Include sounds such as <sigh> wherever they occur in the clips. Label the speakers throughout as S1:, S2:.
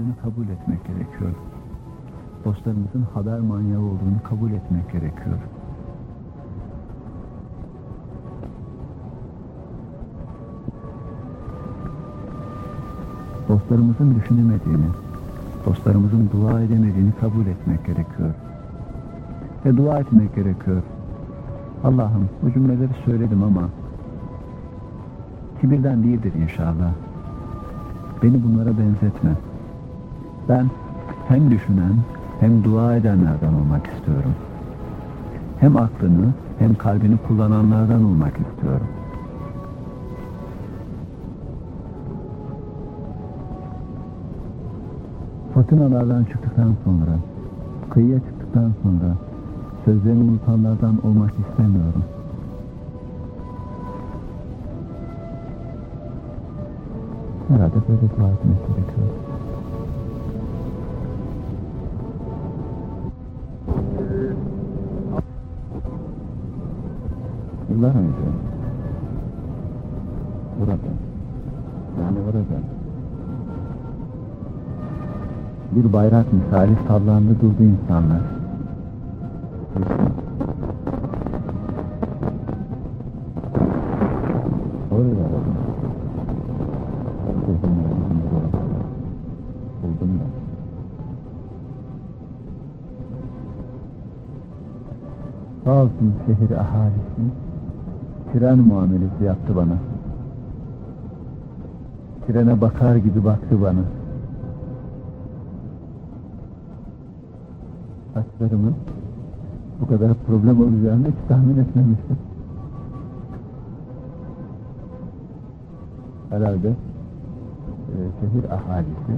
S1: olmadığını kabul etmek gerekiyor. Dostlarımızın haber manyağı olduğunu kabul etmek gerekiyor. Dostlarımızın düşünemediğini, dostlarımızın dua edemediğini kabul etmek gerekiyor. Ve dua etmek gerekiyor. Allah'ım bu cümleleri söyledim ama kibirden değildir inşallah. Beni bunlara benzetme. Ben hem düşünen hem dua edenlerden olmak istiyorum. Hem aklını hem kalbini kullananlardan olmak istiyorum. Fırtınalardan çıktıktan sonra, kıyıya çıktıktan sonra sözlerini unutanlardan olmak istemiyorum. Herhalde böyle dua etmek gerekiyor. Yıllar önce burada yani orada bir bayrak misali sallandı durdu insanlar. Aradım. Herkesin buldum da. Sağ olsun şehir ahalisi tren muamelesi yaptı bana. Trene bakar gibi baktı bana. Saçlarımın bu kadar problem olacağını hiç tahmin etmemiştim. Herhalde e, şehir ahalisi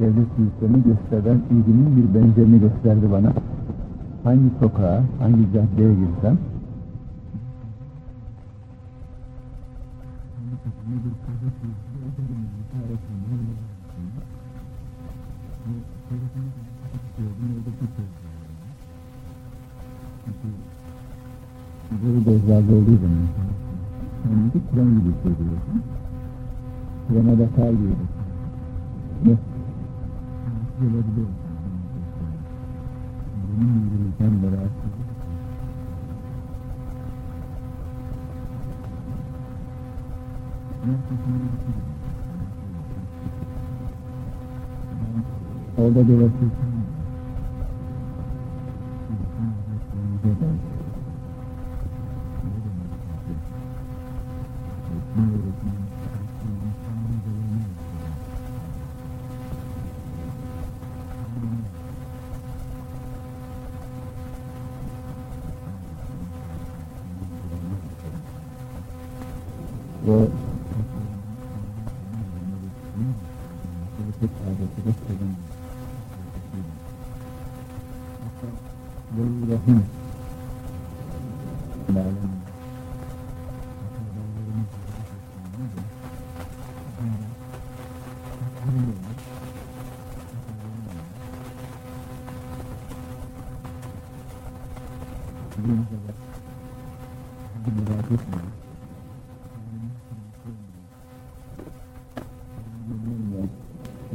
S1: devlet büyüklerini gösteren ilginin bir benzerini gösterdi bana. Hangi sokağa, hangi caddeye girsem Böyle bezlerde olduğu zaman sanki tren gibi hissediyorsun. Trene bakar gibi. Ne? Gelebiliyor. Yürürken beraber Orada dolaşıyorsun.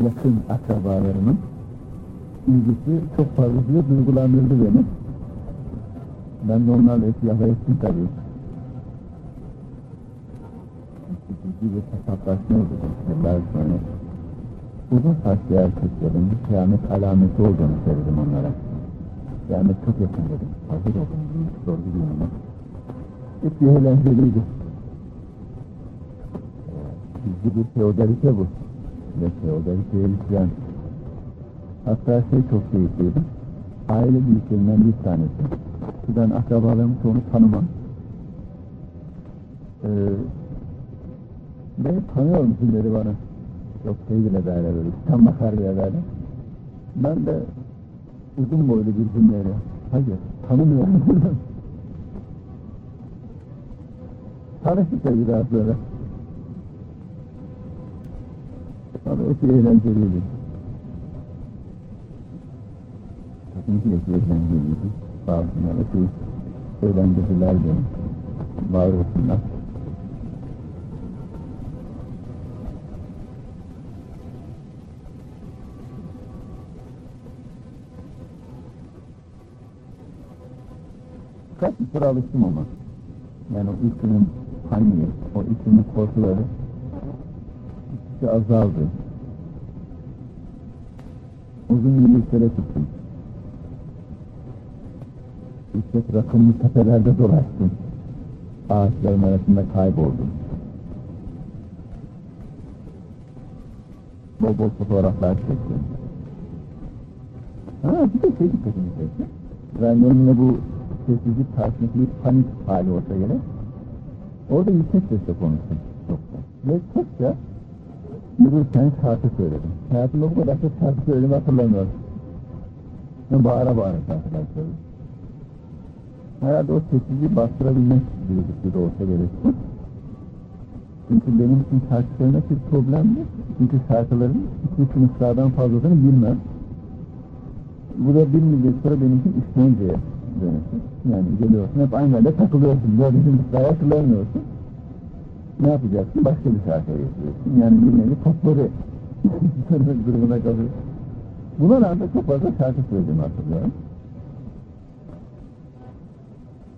S1: Yakın akrabalarımın ilgisi çok fazla duygulandırdı beni. Ben de onlarla ihtiyafı ettim tabii. Ciddi bir hesaplaşma oldu yıllar sonra. Uzun saçlı erkeklerin kıyamet alameti olduğunu söyledim onlara. Kıyamet çok yakın dedim. Hazır olun, sorgu gününe. Hep eğlenceliydi. Gizli bir feodalite bu. Ve feodaliteye yüklen. Hatta şey çok keyifliydi. Aile büyüklerinden bir tanesi. Ben akrabalarımı çoğunu tanımam. Ee, ben tanıyor musun bana. Yok şey bile böyle, tam bakar bile böyle. Ben de uzun boylu bir cümleyle, hayır tanımıyorum. Tanıştık da biraz böyle. Ama epey eğlenceliydi. Tabii ki epey eğlenceliydi. Bazıları epey eğlenceliler de var olsunlar. Bir süre alıştım ama. Yani o ilkinin paniği, o ilkinin korkuları gittikçe azaldı. Uzun yürüyüşlere çıktım. Yüksek rakımlı tepelerde dolaştım. Ağaçların arasında kayboldum. Bol bol fotoğraflar çektim. Ha bir de şey dikkatimi çekti. Random'la bu sessizlik karşısındaki bir panik hali olsa gerek. Orada yüksek sesle konuştum çokça. Ve çokça yürürken şarkı söyledim. Hayatımda bu kadar çok şarkı söylediğimi hatırlamıyorum. Ve bağıra bağıra şarkılar söyledim. Herhalde o sessizliği bastırabilmek duygusuyla olsa gerek. Çünkü benim için şarkı söylemek bir problemdi. Çünkü şarkıların iki sınıflardan fazlasını bilmem. Bu da müddet sonra benim için işkenceye dönüşür. Yani geliyorsun hep aynı yerde takılıyorsun. Böyle bir mısraya hatırlamıyorsun. Ne yapacaksın? Başka bir şarkıya getiriyorsun. Yani bir nevi potpori <laughs> durumuna kalıyorsun. Buna rağmen çok fazla şarkı söylediğimi hatırlıyorum.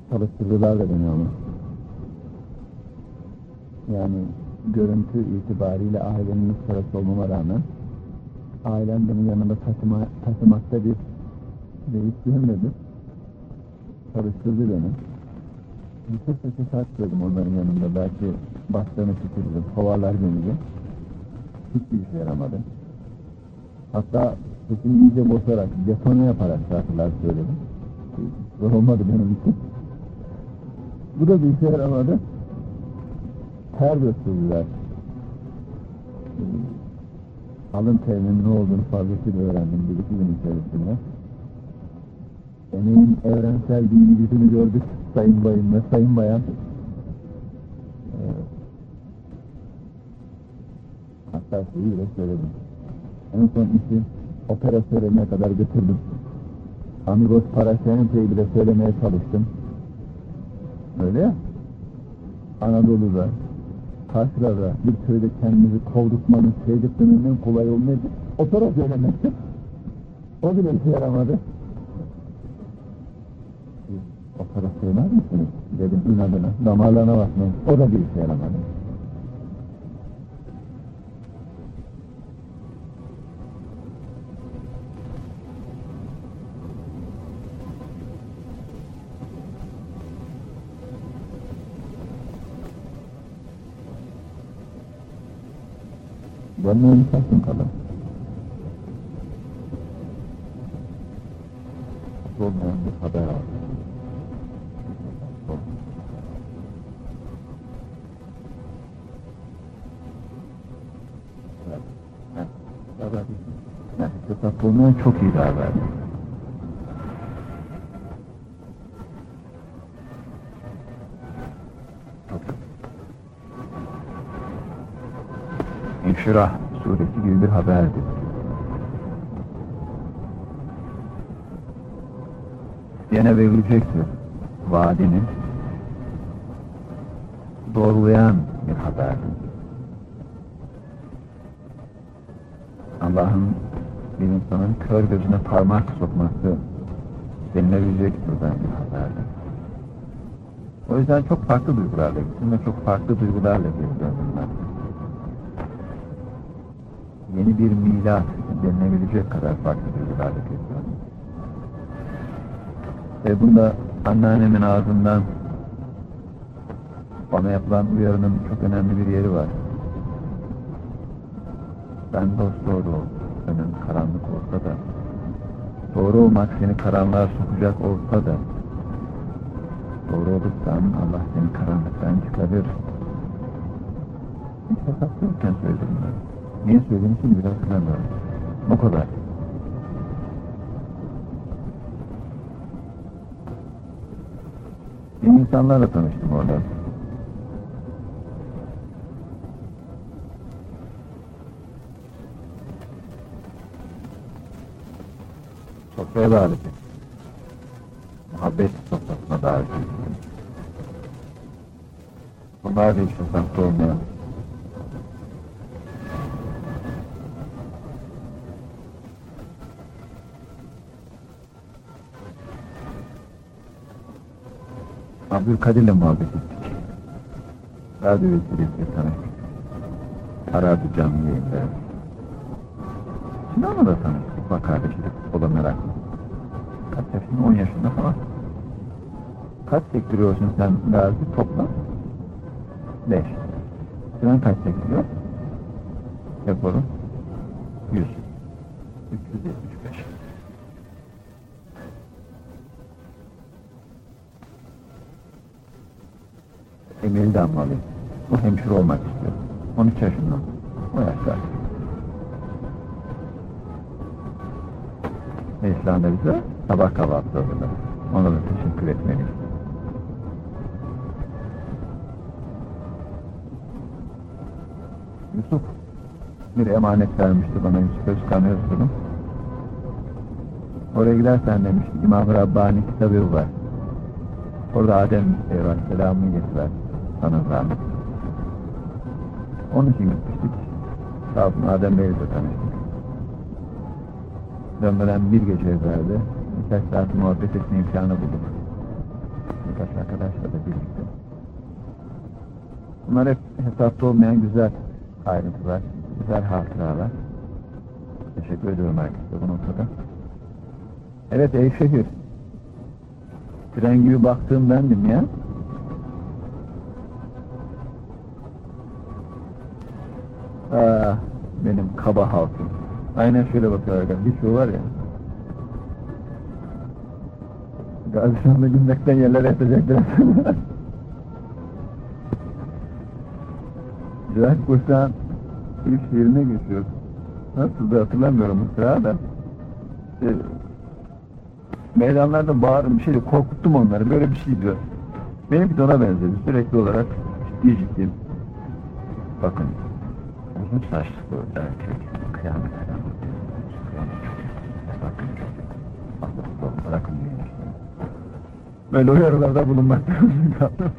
S1: Çalıştırdılar da beni ama. Yani görüntü itibariyle ailenin sırası olmama rağmen ailem beni yanında taşıma, taşımakta bir reis Çalıştırdı beni. Yüksek sesle şarkı söyledim onların yanında. Belki başlarını tükürdüm, kovarlar beni de. Hiçbir işe yaramadı. Hatta sesimi iyice bozarak, detone yaparak şarkılar söyledim. Zor olmadı benim için. Bu da bir işe yaramadı. Ter döktürdüler. Alın terinin ne olduğunu fazlasıyla öğrendim bir iki gün içerisinde. Emeğin evrensel bir yüzünü gördük sayın bayım ve sayın bayan. Ee, hatta şeyi bile söyledim. En son işi opera söylemeye kadar götürdüm. Amigos Parasente'yi bile söylemeye çalıştım. Öyle ya. Anadolu'da, karşılarda bir köyde kendimizi kovdurtmanın, sevdirtmenin en kolay nedir? Opera söylemektir. O bile işe yaramadı. Opera söyler misiniz? Dedim inadına, damarlarına bakmayın. O da bir işe yaramadı. Dönmeyi sakın kalın. Olmayan bir haber aldım. Bulmayan çok iyi haber. İnşirah suresi gibi bir haberdi. Yine verilecektir vaadini doğrulayan bir haberdi. Allah'ın bir insanın kör gözüne parmak sokması denilebilecek bir haberdi. O yüzden çok farklı duygularla gittim ve çok farklı duygularla geri döndüm ben yeni bir milat denilebilecek kadar farklı duygularla geziyorum. Ve bunda anneannemin ağzından bana yapılan uyarının çok önemli bir yeri var. Ben dost doğru ol, önün karanlık olsa da, doğru olmak seni karanlığa sokacak olsa da, doğru olursan Allah seni karanlıktan çıkarır. Hiç hesap yokken söyledim ben. Niye söylediğimi bile hatırlamıyorum. Bu kadar. İnsanlarla tanıştım orada. Sofraya davet ettim. Muhabbet sofrasına davet ettim. Bunlar da işte saklı olmayan Abdülkadir'le muhabbet ettik. Radyo vesilesiyle tanıştık. Aradı canlı yayında. Sinan'la da tanıştık. Ufak kardeşidir. O da meraklı. Kaç yaşında? 10 yaşında falan. Kaç sektiriyorsun sen Gazi toplam? 5. Sinan kaç sektiriyor? Rekoru? 100. 375. Emeli Damlalı. O hemşire olmak istiyor. 13 yaşında. O yaşta. Da bize sabah kahvaltısı hazırladı. Ona da teşekkür etmeliyim. Yusuf bir emanet vermişti bana Yusuf Özkan Özgür'ün. Oraya gidersen demişti İmam Rabbani kitabı var. Orada Adem Aleyhisselam'ı getirer sana zahmet. Onun için gitmiştik. Sağ olsun Adem Bey'le de tanıştık. Dönmeden bir gece evvelde birkaç saat muhabbet etme imkanı bulduk. Birkaç arkadaşla da birlikte. Bunlar hep hesapta olmayan güzel ayrıntılar, güzel hatıralar. Teşekkür ediyorum herkese bu noktada. Evet ey şehir. Tren gibi baktığım bendim ya. Ah, benim kaba halkım. Aynen şöyle bakıyorlar. Bir şu var ya. Gaziantep'te gülmekten yerlere yatacaklar. Güzel Kuşağın ilk şiirine geçiyor. Nasıl da hatırlamıyorum sıra da. İşte, meydanlarda bağırın bir şeyle korkuttum onları. Böyle bir şey diyor. Benimki de ona benzedi. Sürekli olarak ciddi ciddi. Bakın. Uzun saçlı erkek. Kıyamet bırakın diye. Böyle uyarılarda bulunmakta kaldım.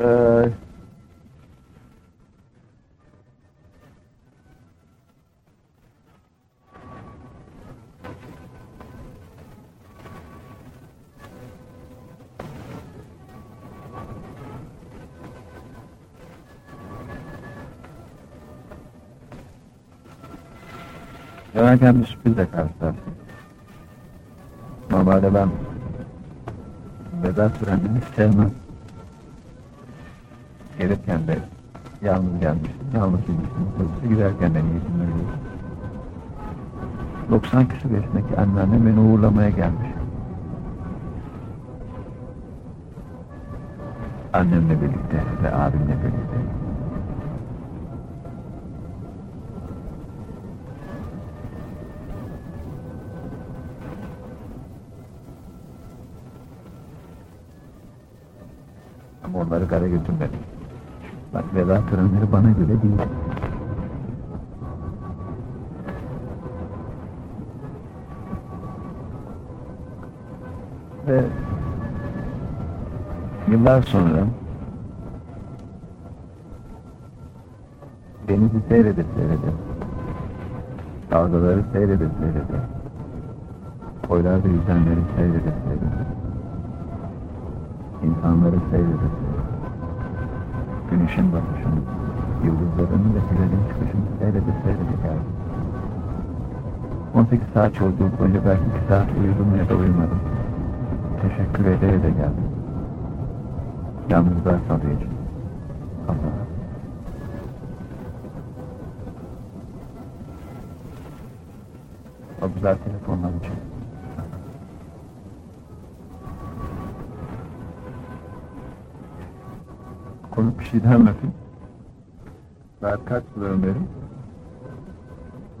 S1: Ee, Dönerken bir sürprizle karşılaştım. Normalde ben veda törenini sevmem. Gelirken de yalnız gelmiştim, yalnız gitmiştim. Otobüse giderken de niyetimle gidiyorum. 90 küsur yaşındaki anneannem beni uğurlamaya gelmiş. Annemle birlikte ve abimle birlikte. Onları gara götürmedim. Bak veda törenleri bana göre değil. Ve yıllar sonra denizi seyredip seyredip dalgaları seyredip seyredip koylarda yüzenleri seyredip seyredip insanları seyredip güneşin batışını, yıldızlarını ve hilalin çıkışını seyredip seyredip geldim. 18 saat yolculuk boyunca belki 2 saat uyudum ya da uyumadım. Teşekkür ede de geldim. Yalnızlığa sallayacağım. Allah'a. O güzel telefonlar için. Bir şey de anlatayım. Saat kaç buluyorum benim?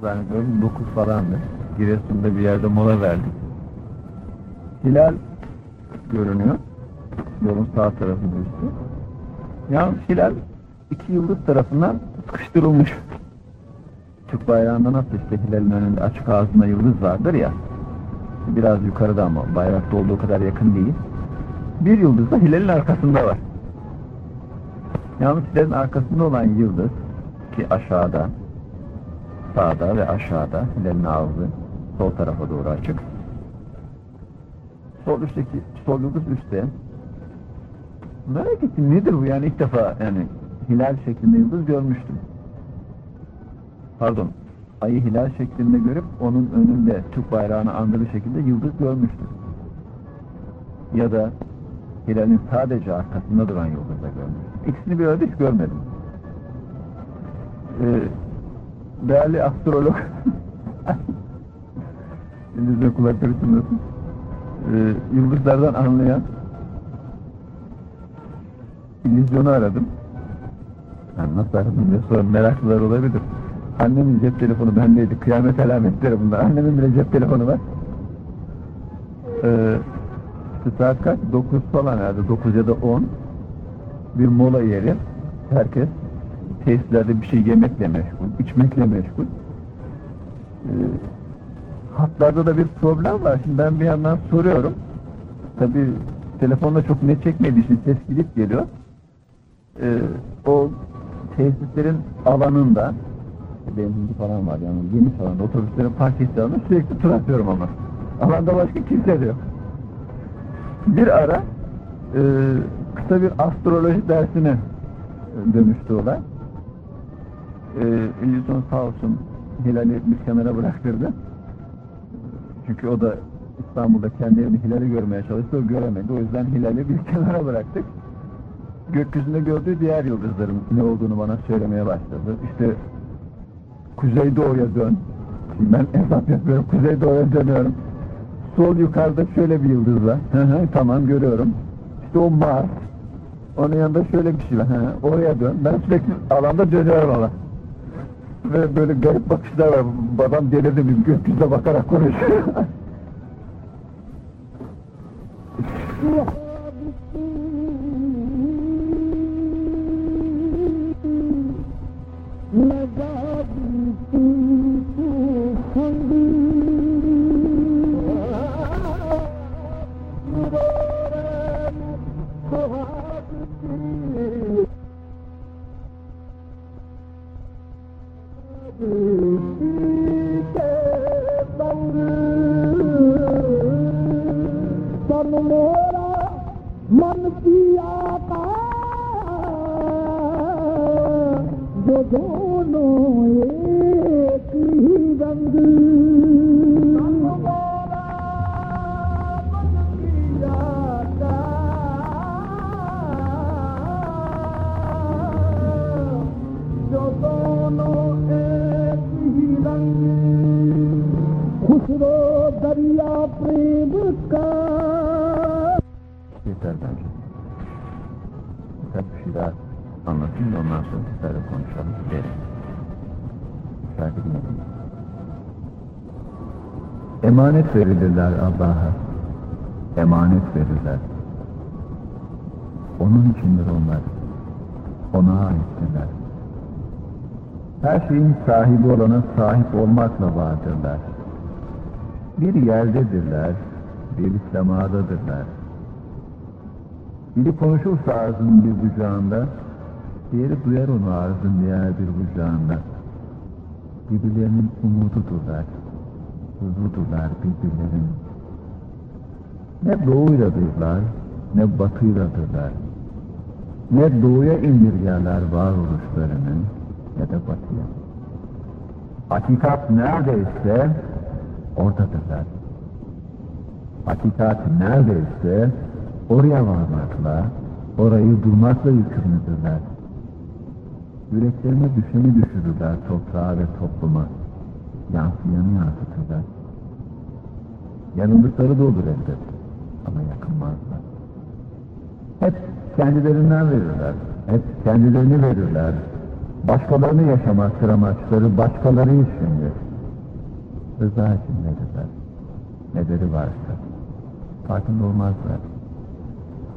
S1: Zannediyorum 9 falandı. Giresun'da bir yerde mola verdik. Hilal görünüyor. Yolun sağ tarafında üstü. Yalnız hilal iki yıldız tarafından sıkıştırılmış. Türk bayrağında nasıl işte hilalin önünde açık ağzında yıldız vardır ya. Biraz yukarıda ama bayrakta olduğu kadar yakın değil. Bir yıldız da hilalin arkasında var. Hilalin arkasında olan yıldız ki aşağıda sağda ve aşağıda hilalin ağzı sol tarafa doğru açık. sol üstteki sol yıldız üstte. Merak ettim nedir bu yani ilk defa yani hilal şeklinde yıldız görmüştüm. Pardon ayı hilal şeklinde görüp onun önünde Türk bayrağını andırı şekilde yıldız görmüştüm. Ya da hilalin sadece arkasında duran yıldızda görmüştüm. İkisini bir arada hiç görmedim. Ee, değerli astrolog <laughs> Elinizde kulakları çınlasın. Ee, yıldızlardan anlayan illüzyonu aradım. Yani nasıl aradım diye sonra meraklılar olabilir. Annemin cep telefonu bendeydi. Kıyamet alametleri bunlar. Annemin bile cep telefonu var. Ee, işte saat kaç? 9 falan herhalde. 9 ya da 10. Bir mola yeri. Herkes tesislerde bir şey yemekle meşgul, içmekle meşgul. Ee, hatlarda da bir problem var. Şimdi ben bir yandan soruyorum. Tabi telefonda çok net çekmediği için ses gidip geliyor. Ee, o tesislerin alanında benzinci falan var yani geniş alanda otobüslerin park ettiği alanda sürekli tur atıyorum ama. Alanda başka kimse de yok. Bir ara e, kısa bir astroloji dersine dönüştü olay. E, illüzyon sağ olsun Hilal'i bir kenara bıraktırdı. Çünkü o da İstanbul'da kendi evini Hilal'i görmeye çalıştı, o göremedi. O yüzden Hilal'i bir <laughs> kenara bıraktık. Gökyüzünde gördüğü diğer yıldızların ne olduğunu bana söylemeye başladı. İşte Kuzeydoğu'ya dön. Şimdi ben hesap yapıyorum, Kuzeydoğu'ya dönüyorum. Sol yukarıda şöyle bir yıldız var. Hı hı, tamam görüyorum. İşte o Mars. Onun yanında şöyle bir şey var. Hı, oraya dön. Ben sürekli alanda dönüyorum ona. Ve böyle garip bakışlar var. Babam delirdi mi? Gökyüzüne bakarak konuşuyor. <laughs> <laughs> Yeter bir şey daha anlatayım da ondan sonra sizlerle konuşalım. Derim. Müsaade edin. Emanet verilirler Allah'a. Emanet verirler. Onun içindir onlar. Ona aittirler. Her şeyin sahibi olana sahip olmakla vardırlar. Bir yerdedirler, bir semadadırlar. Biri konuşursa arzın bir bucağında, diğeri duyar onu arzın diğer bir bucağında. Birbirlerinin umududurlar, huzurdurlar birbirlerinin. Ne doğuydadırlar, ne batıydadırlar. Ne doğuya indirgerler varoluşlarını, ne de batıya. Hakikat neredeyse oradadırlar. Hakikat neredeyse oraya varmakla, orayı bulmakla yükümlüdürler. Yüreklerine düşeni düşürürler toprağa ve topluma. Yansıyanı yansıtırlar. Yanıldıkları da olur elbet ama yakınmazlar. Hep kendilerinden verirler. Hep kendilerini verirler. Başkalarını yaşamaktır amaçları, başkaları içindir. Rıza için verirler. Neleri varsa. Farkında olmazlar.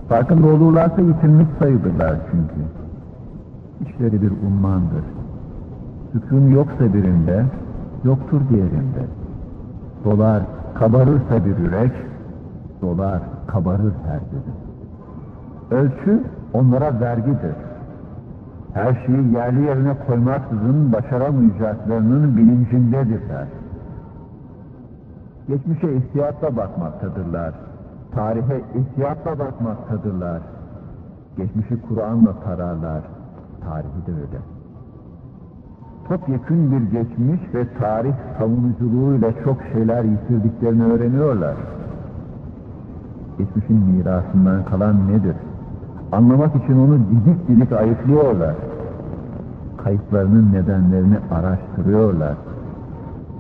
S1: Farkında olurlarsa yitilmiş sayılırlar çünkü. İşleri bir ummandır. Sükun yoksa birinde, yoktur diğerinde. Dolar kabarırsa bir yürek, dolar kabarır her biri. Ölçü onlara vergidir. Her şeyi yerli yerine koymaksızın başaramayacaklarının bilincindedirler. Geçmişe ihtiyatla bakmaktadırlar. Tarihe ihtiyatla bakmaktadırlar. Geçmişi Kur'an'la tararlar. Tarihi de öyle. Topyekün bir geçmiş ve tarih savunuculuğuyla çok şeyler yitirdiklerini öğreniyorlar. Geçmişin mirasından kalan nedir? Anlamak için onu didik didik ayıklıyorlar. Kayıplarının nedenlerini araştırıyorlar.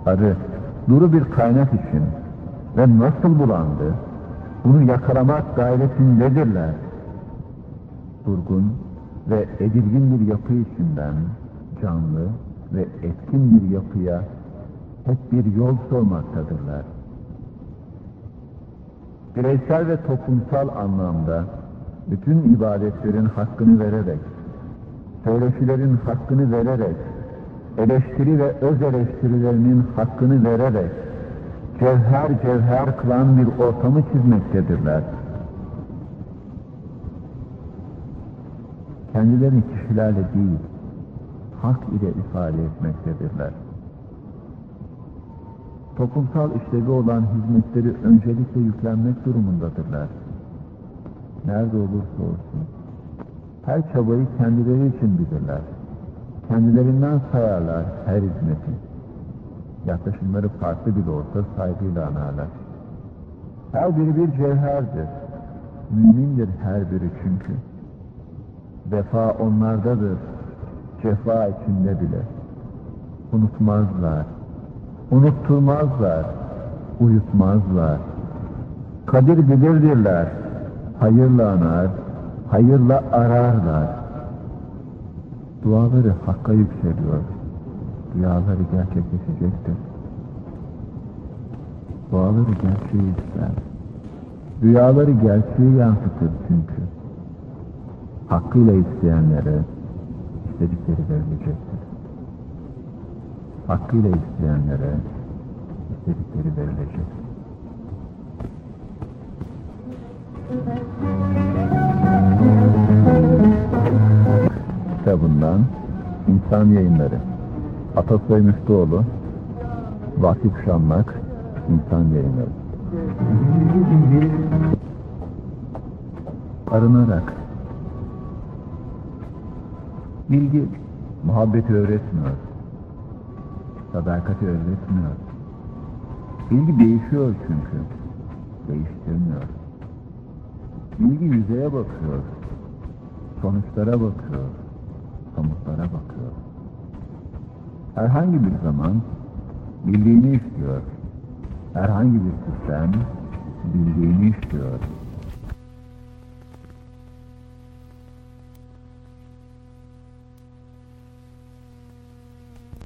S1: Arı, duru bir kaynak için ve nasıl bulandı, bunu yakalamak gayretindedirler. Durgun ve edilgin bir yapı içinden canlı ve etkin bir yapıya hep bir yol sormaktadırlar. Bireysel ve toplumsal anlamda bütün ibadetlerin hakkını vererek, söyleşilerin hakkını vererek, eleştiri ve öz eleştirilerinin hakkını vererek, cevher cevher kılan bir ortamı çizmektedirler. Kendilerini kişilerle değil, hak ile ifade etmektedirler. Toplumsal işlevi olan hizmetleri öncelikle yüklenmek durumundadırlar. Nerede olursa olsun. Her çabayı kendileri için bilirler. Kendilerinden sayarlar her hizmeti. Yaklaşımları farklı bile olsa saygıyla anarlar. Her biri bir cevherdir. Mümindir her biri çünkü. Vefa onlardadır. Cefa içinde bile. Unutmazlar. Unutturmazlar. Uyutmazlar. Kadir bilirdirler. Hayırla anar, hayırla ararlar. Duaları Hakk'a yükseliyor. Rüyaları gerçekleşecektir. Duaları gerçeği ister. Rüyaları gerçeği yansıtır çünkü. Hakkıyla isteyenlere istedikleri verilecektir. Hakkıyla isteyenlere istedikleri verilecektir. Kitabından İnsan Yayınları Atasoy Müftüoğlu Vakıf Şanmak İnsan Yayınları Arınarak Bilgi muhabbeti öğretmiyor. Sadakati öğretmiyor. Bilgi değişiyor çünkü. Değiştirmiyor. Bilgi yüzeye bakıyor. Sonuçlara bakıyor. Somutlara bakıyor. Herhangi bir zaman bildiğini istiyor. Herhangi bir sistem bildiğini istiyor.